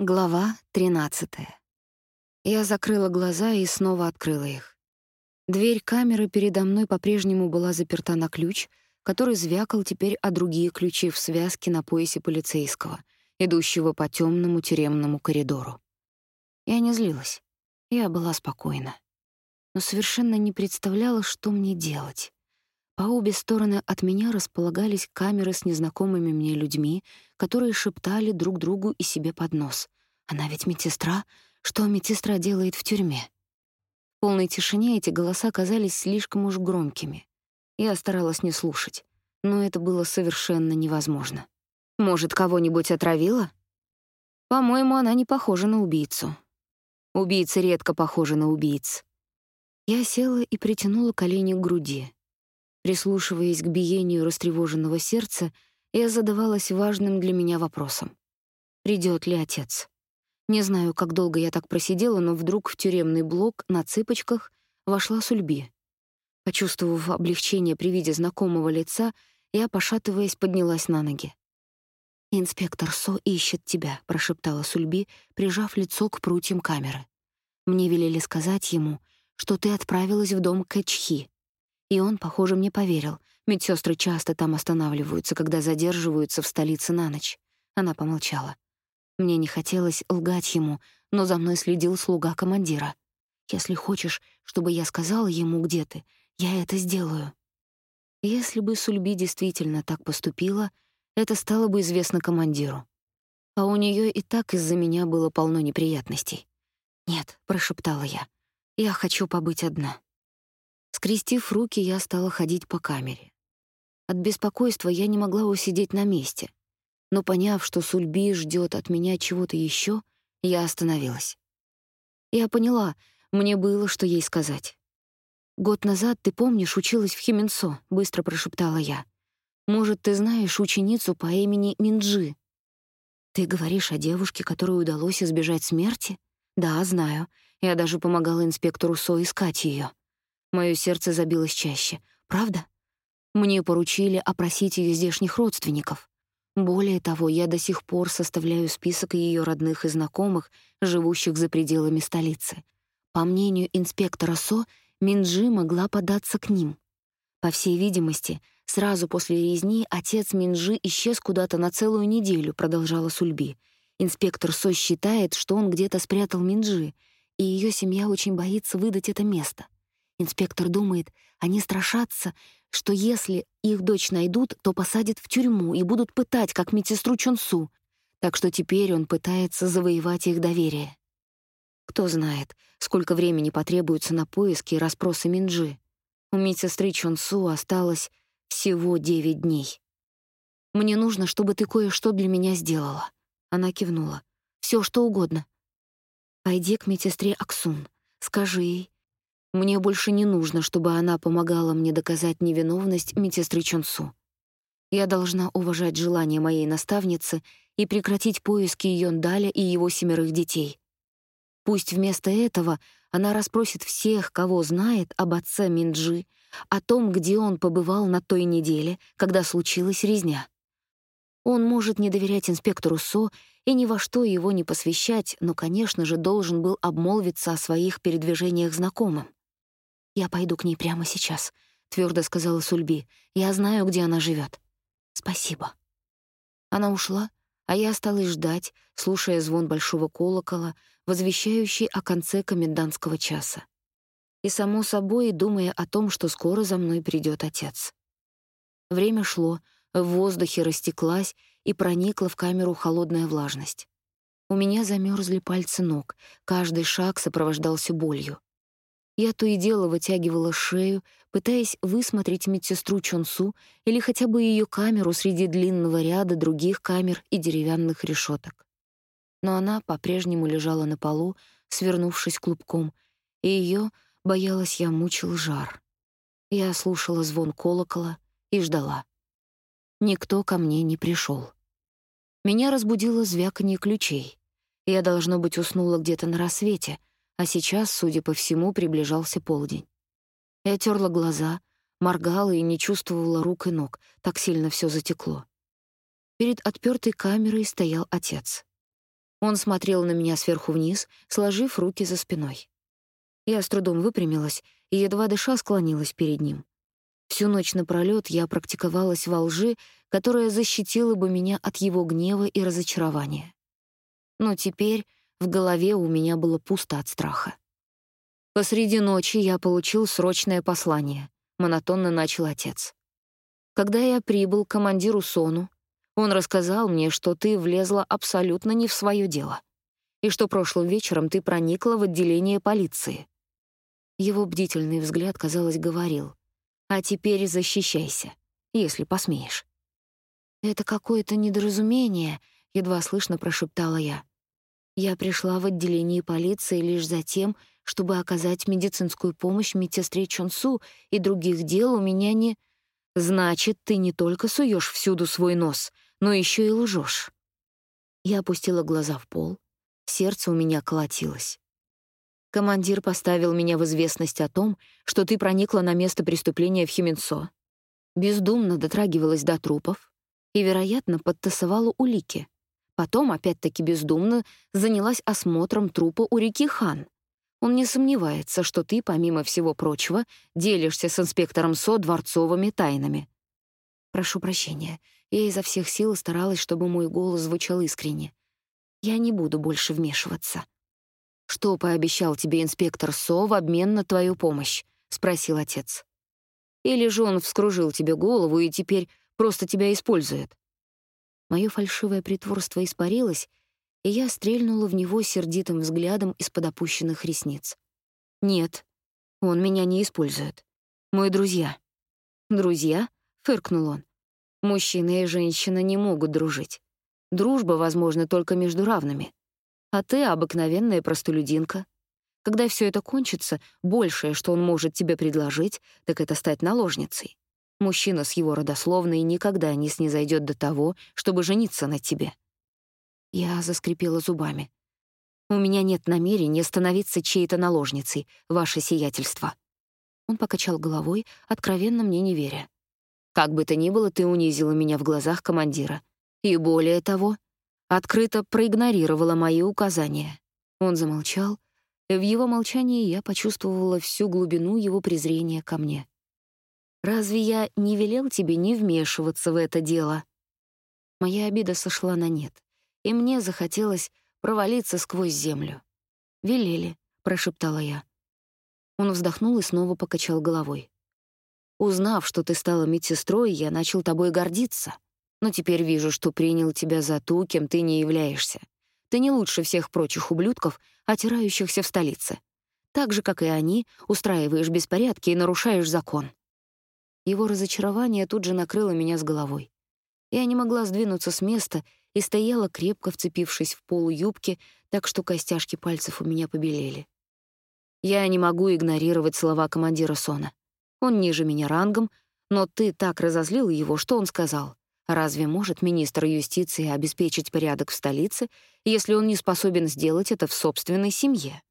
Глава 13. Я закрыла глаза и снова открыла их. Дверь камеры передо мной по-прежнему была заперта на ключ, который звякал теперь о другие ключи в связке на поясе полицейского, идущего по темному тюремному коридору. Я не злилась. Я была спокойна. Но совершенно не представляла, что мне делать. По обе стороны от меня располагались камеры с незнакомыми мне людьми, которые шептали друг другу и себе под нос. «Она ведь медсестра? Что медсестра делает в тюрьме?» В полной тишине эти голоса казались слишком уж громкими. Я старалась не слушать, но это было совершенно невозможно. «Может, кого-нибудь отравила?» «По-моему, она не похожа на убийцу. Убийцы редко похожи на убийц». Я села и притянула колени к груди. Прислушиваясь к биению растревоженного сердца, я задавалась важным для меня вопросом. Придет ли отец? Не знаю, как долго я так просидела, но вдруг в тюремный блок на цыпочках вошла Сульби. Почувствовав облегчение при виде знакомого лица, я, пошатываясь, поднялась на ноги. «Инспектор Со ищет тебя», — прошептала Сульби, прижав лицо к прутьям камеры. «Мне велели сказать ему, что ты отправилась в дом Кэчхи. И он, похоже, мне поверил. Медсестры часто там останавливаются, когда задерживаются в столице на ночь. Она помолчала. Мне не хотелось лгать ему, но за мной следил слуга командира. Если хочешь, чтобы я сказала ему, где ты, я это сделаю. Если бы Сульби действительно так поступила, это стало бы известно командиру. А у нее и так из-за меня было полно неприятностей. «Нет», — прошептала я, — «я хочу побыть одна». Скрестив руки, я стала ходить по камере. От беспокойства я не могла усидеть на месте. Но поняв, что Сульби ждет от меня чего-то еще, я остановилась. Я поняла, мне было что ей сказать. «Год назад, ты помнишь, училась в Хименсо», — быстро прошептала я. «Может, ты знаешь ученицу по имени Минджи?» «Ты говоришь о девушке, которой удалось избежать смерти?» «Да, знаю. Я даже помогала инспектору Со искать ее. Моё сердце забилось чаще. Правда? Мне поручили опросить её здешних родственников. Более того, я до сих пор составляю список её родных и знакомых, живущих за пределами столицы. По мнению инспектора Со, Минджи могла податься к ним. По всей видимости, сразу после резни отец Минджи исчез куда-то на целую неделю, продолжала Сульби. Инспектор Со считает, что он где-то спрятал Минджи, и её семья очень боится выдать это место. Инспектор думает, они страшатся, что если их дочь найдут, то посадят в тюрьму и будут пытать, как медсестру Чонсу. Так что теперь он пытается завоевать их доверие. Кто знает, сколько времени потребуется на поиски и расспросы Минджи. У медсестры Чонсу осталось всего девять дней. «Мне нужно, чтобы ты кое-что для меня сделала». Она кивнула. Все, что угодно. Пойди к медсестре Аксун. Скажи ей, мне больше не нужно, чтобы она помогала мне доказать невиновность медсестры Чонсу. Я должна уважать желание моей наставницы и прекратить поиски Йондаля и его семерых детей. Пусть вместо этого она расспросит всех, кого знает об отце Минджи, о том, где он побывал на той неделе, когда случилась резня. Он может не доверять инспектору Со и ни во что его не посвящать, но, конечно же, должен был обмолвиться о своих передвижениях знакомым. «Я пойду к ней прямо сейчас», — твердо сказала Сульби. «Я знаю, где она живет. «Спасибо». Она ушла, а я осталась ждать, слушая звон большого колокола, возвещающий о конце комендантского часа. И, само собой, думая о том, что скоро за мной придет отец. Время шло, в воздухе растеклась и проникла в камеру холодная влажность. У меня замерзли пальцы ног, каждый шаг сопровождался болью. Я то и дело вытягивала шею, пытаясь высмотреть медсестру Чонсу или хотя бы ее камеру среди длинного ряда других камер и деревянных решеток. Но она по-прежнему лежала на полу, свернувшись клубком, и ее, боялась я, мучил жар. Я слушала звон колокола и ждала. Никто ко мне не пришел. Меня разбудило звяканье ключей. Я, должно быть, уснула где-то на рассвете — а сейчас, судя по всему, приближался полдень. Я терла глаза, моргала и не чувствовала рук и ног, так сильно все затекло. Перед отпертой камерой стоял отец. Он смотрел на меня сверху вниз, сложив руки за спиной. Я с трудом выпрямилась и, едва дыша, склонилась перед ним. Всю ночь напролёт я практиковалась во лжи, которая защитила бы меня от его гнева и разочарования. Но теперь в голове у меня было пусто от страха. Посреди ночи я получил срочное послание, монотонно начал отец. Когда я прибыл к командиру Сону, он рассказал мне, что ты влезла абсолютно не в свое дело, и что прошлым вечером ты проникла в отделение полиции. Его бдительный взгляд, казалось, говорил: "А теперь защищайся, если посмеешь". Это какое-то недоразумение, едва слышно прошептала я. Я пришла в отделение полиции лишь за тем, чтобы оказать медицинскую помощь медсестре Чонсу, и других дел у меня не... Значит, ты не только суешь всюду свой нос, но еще и лжешь. Я опустила глаза в пол, сердце у меня колотилось. Командир поставил меня в известность о том, что ты проникла на место преступления в Хименсо, бездумно дотрагивалась до трупов и, вероятно, подтасовала улики. Потом, опять-таки бездумно, занялась осмотром трупа у реки Хан. Он не сомневается, что ты, помимо всего прочего, делишься с инспектором СО дворцовыми тайнами. Прошу прощения. Я изо всех сил старалась, чтобы мой голос звучал искренне. Я не буду больше вмешиваться. Что пообещал тебе инспектор СО в обмен на твою помощь? спросил отец. Или же он вскружил тебе голову и теперь просто тебя использует? Моё фальшивое притворство испарилось, и я стрельнула в него сердитым взглядом из-под опущенных ресниц. «Нет, он меня не использует. Мы друзья». «Друзья?» — фыркнул он. «Мужчина и женщина не могут дружить. Дружба возможна только между равными. А ты — обыкновенная простолюдинка. Когда все это кончится, большее, что он может тебе предложить, так это стать наложницей. Мужчина с его родословной никогда не снизойдет до того, чтобы жениться на тебе. Я заскрипела зубами. У меня нет намерения становиться чьей-то наложницей, ваше сиятельство. Он покачал головой, откровенно мне не веря. Как бы то ни было, ты унизила меня в глазах командира. И более того, открыто проигнорировала мои указания. Он замолчал, в его молчании я почувствовала всю глубину его презрения ко мне. Разве я не велел тебе не вмешиваться в это дело? Моя обида сошла на нет, и мне захотелось провалиться сквозь землю. «Велели», — прошептала я. Он вздохнул и снова покачал головой. «Узнав, что ты стала медсестрой, я начал тобой гордиться. Но теперь вижу, что принял тебя за ту, кем ты не являешься. Ты не лучше всех прочих ублюдков, отирающихся в столице. Так же, как и они, устраиваешь беспорядки и нарушаешь закон. Его разочарование тут же накрыло меня с головой. Я не могла сдвинуться с места и стояла, крепко вцепившись в полу юбки, так что костяшки пальцев у меня побелели. Я не могу игнорировать слова командира Сона. Он ниже меня рангом, но ты так разозлил его, что он сказал. Разве может министр юстиции обеспечить порядок в столице, если он не способен сделать это в собственной семье?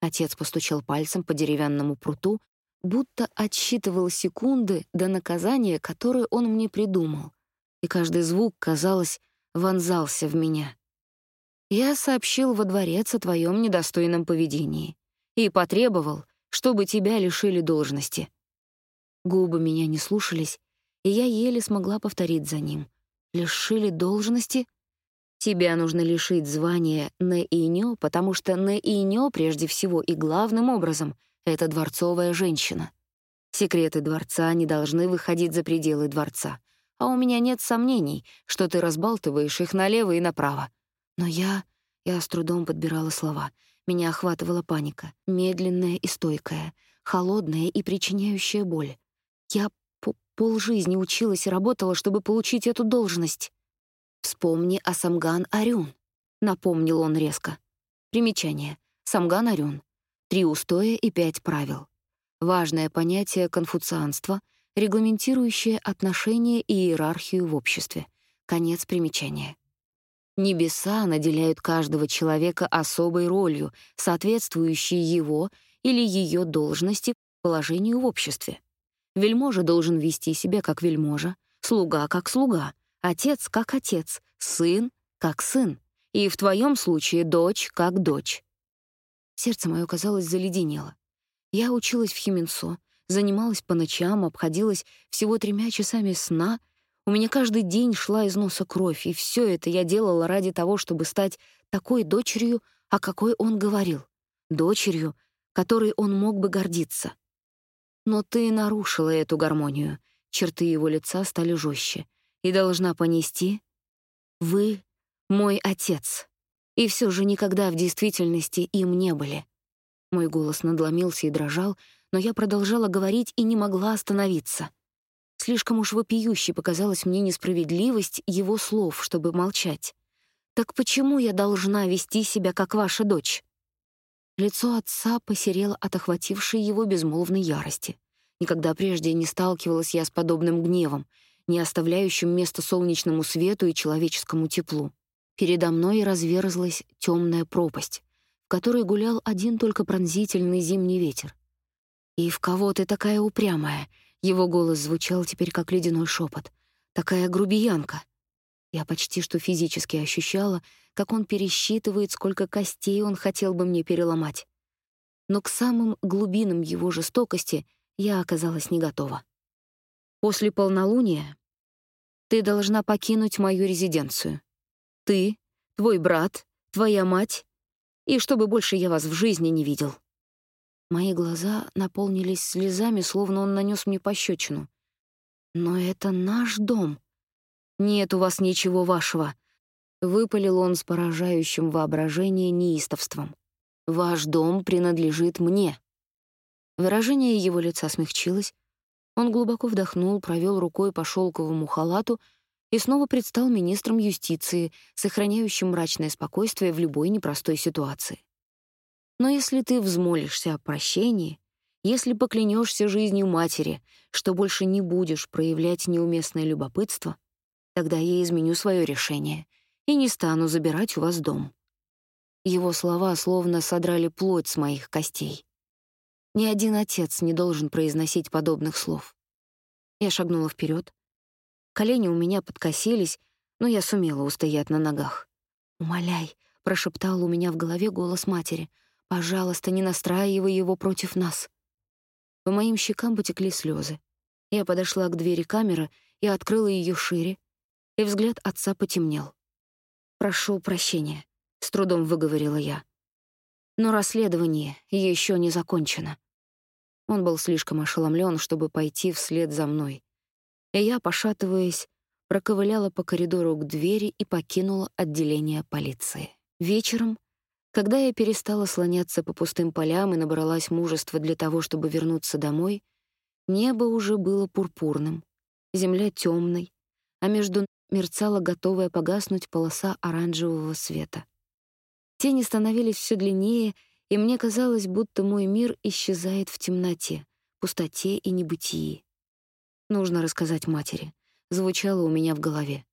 Отец постучал пальцем по деревянному пруту, будто отсчитывал секунды до наказания, которое он мне придумал, и каждый звук, казалось, вонзался в меня. Я сообщил во дворец о твоем недостойном поведении и потребовал, чтобы тебя лишили должности. Губы меня не слушались, и я еле смогла повторить за ним. Лишили должности? Тебя нужно лишить звания Нэинё, потому что Нэинё прежде всего и главным образом — это дворцовая женщина. Секреты дворца не должны выходить за пределы дворца. А у меня нет сомнений, что ты разбалтываешь их налево и направо. Но я... Я с трудом подбирала слова. Меня охватывала паника, медленная и стойкая, холодная и причиняющая боль. Я полжизни училась и работала, чтобы получить эту должность. «Вспомни о Самган Арюн», — напомнил он резко. Примечание. Самган Арюн три устоя и пять правил. Важное понятие конфуцианства, регламентирующее отношения и иерархию в обществе. Конец примечания. Небеса наделяют каждого человека особой ролью, соответствующей его или ее должности, положению в обществе. Вельможа должен вести себя как вельможа, слуга как слуга, отец как отец, сын как сын, И в твоем случае дочь как дочь. Сердце мое, казалось, заледенело. Я училась в Хименсо, занималась по ночам, обходилась всего тремя часами сна. У меня каждый день шла из носа кровь, и все это я делала ради того, чтобы стать такой дочерью, о какой он говорил. Дочерью, которой он мог бы гордиться. Но ты нарушила эту гармонию. Черты его лица стали жестче. И должна понести... Вы — мой отец. И все же никогда в действительности им не были. Мой голос надломился и дрожал, но я продолжала говорить и не могла остановиться. Слишком уж вопиюще показалась мне несправедливость его слов, чтобы молчать. Так почему я должна вести себя как ваша дочь? Лицо отца посерело от охватившей его безмолвной ярости. Никогда прежде не сталкивалась я с подобным гневом, не оставляющим места солнечному свету и человеческому теплу. Передо мной разверзлась темная пропасть, в которой гулял один только пронзительный зимний ветер. «И в кого ты такая упрямая?» Его голос звучал теперь как ледяной шепот. «Такая грубиянка!» Я почти что физически ощущала, как он пересчитывает, сколько костей он хотел бы мне переломать. Но к самым глубинам его жестокости я оказалась не готова. После полнолуния ты должна покинуть мою резиденцию. Ты, твой брат, твоя мать, и чтобы больше я вас в жизни не видел. Мои глаза наполнились слезами, словно он нанес мне пощечину. Но это наш дом. «Нет у вас ничего вашего», — выпалил он с поражающим воображение неистовством. «Ваш дом принадлежит мне». Выражение его лица смягчилось. Он глубоко вдохнул, провел рукой по шелковому халату и снова предстал министром юстиции, сохраняющим мрачное спокойствие в любой непростой ситуации. Но если ты взмолишься о прощении, если поклянешься жизнью матери, что больше не будешь проявлять неуместное любопытство — Тогда я изменю свое решение и не стану забирать у вас дом. Его слова словно содрали плоть с моих костей. Ни один отец не должен произносить подобных слов. Я шагнула вперед. Колени у меня подкосились, но я сумела устоять на ногах. «Умоляй», — прошептал у меня в голове голос матери, «пожалуйста, не настраивай его против нас». По моим щекам потекли слезы. Я подошла к двери камеры и открыла ее шире, и взгляд отца потемнел. «Прошу прощения», — с трудом выговорила я. «Но расследование еще не закончено». Он был слишком ошеломлен, чтобы пойти вслед за мной. И я, пошатываясь, проковыляла по коридору к двери и покинула отделение полиции. Вечером, когда я перестала слоняться по пустым полям и набралась мужества для того, чтобы вернуться домой, небо уже было пурпурным, земля темной, а между мерцала готовая погаснуть полоса оранжевого света. Тени становились все длиннее, и мне казалось, будто мой мир исчезает в темноте, пустоте и небытии. Нужно рассказать матери, звучало у меня в голове.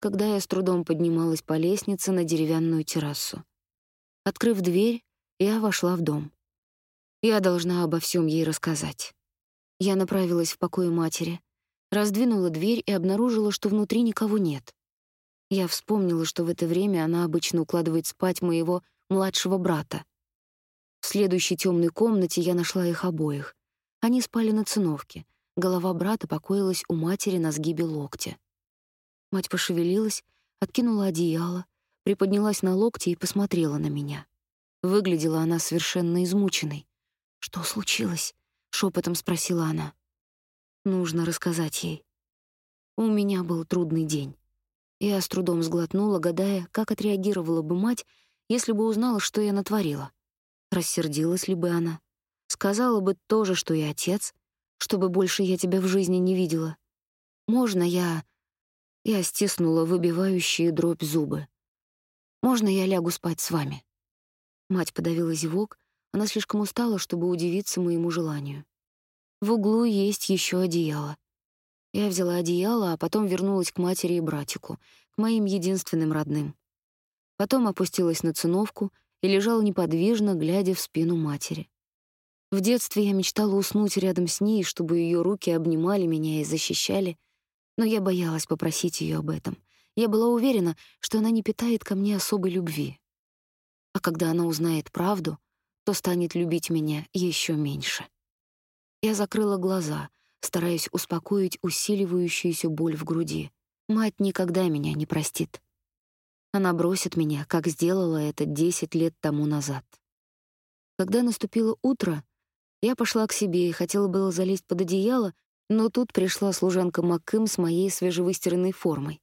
Когда я с трудом поднималась по лестнице на деревянную террасу. Открыв дверь, я вошла в дом. Я должна обо всем ей рассказать. Я направилась в покой матери, Раздвинула дверь и обнаружила, что внутри никого нет. Я вспомнила, что в это время она обычно укладывает спать моего младшего брата. В следующей темной комнате я нашла их обоих. Они спали на циновке. Голова брата покоилась у матери на сгибе локтя. Мать пошевелилась, откинула одеяло, приподнялась на локте и посмотрела на меня. Выглядела она совершенно измученной. «Что случилось?» — шепотом спросила она. Нужно рассказать ей. У меня был трудный день. Я с трудом сглотнула, гадая, как отреагировала бы мать, если бы узнала, что я натворила. Рассердилась ли бы она? Сказала бы то же, что и отец, чтобы больше я тебя в жизни не видела. Можно я... Я стиснула выбивающие дробь зубы. Можно я лягу спать с вами? Мать подавила зевок, она слишком устала, чтобы удивиться моему желанию. В углу есть еще одеяло. Я взяла одеяло, а потом вернулась к матери и братику, к моим единственным родным. Потом опустилась на циновку и лежала неподвижно, глядя в спину матери. В детстве я мечтала уснуть рядом с ней, чтобы ее руки обнимали меня и защищали, но я боялась попросить ее об этом. я была уверена, что она не питает ко мне особой любви. А когда она узнает правду, то станет любить меня еще меньше. Я закрыла глаза, стараясь успокоить усиливающуюся боль в груди. Мать никогда меня не простит. Она бросит меня, как сделала это 10 лет тому назад. Когда наступило утро, я пошла к себе и хотела было залезть под одеяло, но тут пришла служанка Маккым с моей свежевыстиранной формой.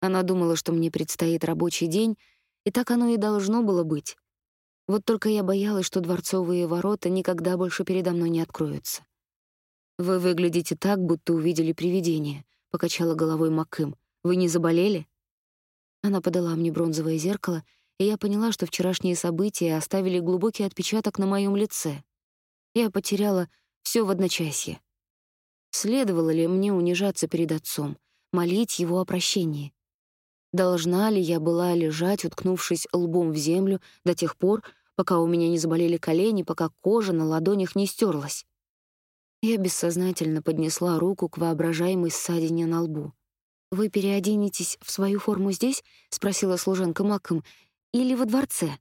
Она думала, что мне предстоит рабочий день, и так оно и должно было быть. Вот только я боялась, что дворцовые ворота никогда больше передо мной не откроются. «Вы выглядите так, будто увидели привидение», — покачала головой Маккым. «Вы не заболели?» Она подала мне бронзовое зеркало, и я поняла, что вчерашние события оставили глубокий отпечаток на моем лице. Я потеряла все в одночасье. Следовало ли мне унижаться перед отцом, молить его о прощении? Должна ли я была лежать, уткнувшись лбом в землю, до тех пор, пока у меня не заболели колени, пока кожа на ладонях не стерлась? Я бессознательно поднесла руку к воображаемой ссадине на лбу. «Вы переоденетесь в свою форму здесь?» — спросила служанка Маком. «Или во дворце?»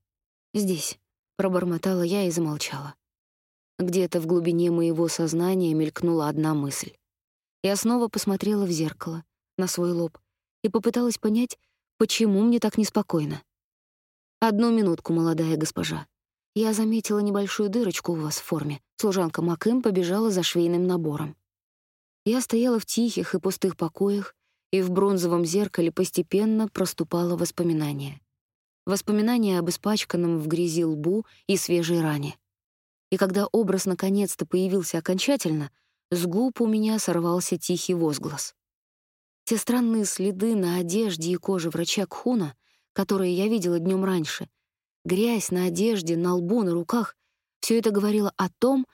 «Здесь», — пробормотала я и замолчала. Где-то в глубине моего сознания мелькнула одна мысль. Я снова посмотрела в зеркало, на свой лоб, и попыталась понять, почему мне так неспокойно. «Одну минутку, молодая госпожа. Я заметила небольшую дырочку у вас в форме. Служанка Макым побежала за швейным набором. Я стояла в тихих и пустых покоях, и в бронзовом зеркале постепенно проступало воспоминание. Воспоминание об испачканном в грязи лбу и свежей ране. И когда образ наконец-то появился окончательно, с губ у меня сорвался тихий возглас. Те странные следы на одежде и коже врача Кхуна, которые я видела днем раньше, грязь на одежде, на лбу, на руках — все это говорило о том,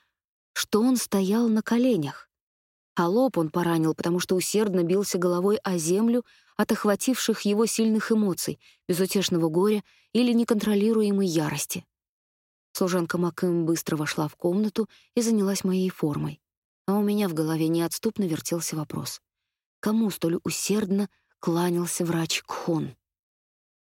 что он стоял на коленях. А лоб он поранил, потому что усердно бился головой о землю от охвативших его сильных эмоций, безутешного горя или неконтролируемой ярости. Служанка Макэм быстро вошла в комнату и занялась моей формой. А у меня в голове неотступно вертелся вопрос. Кому столь усердно кланялся врач Кхон?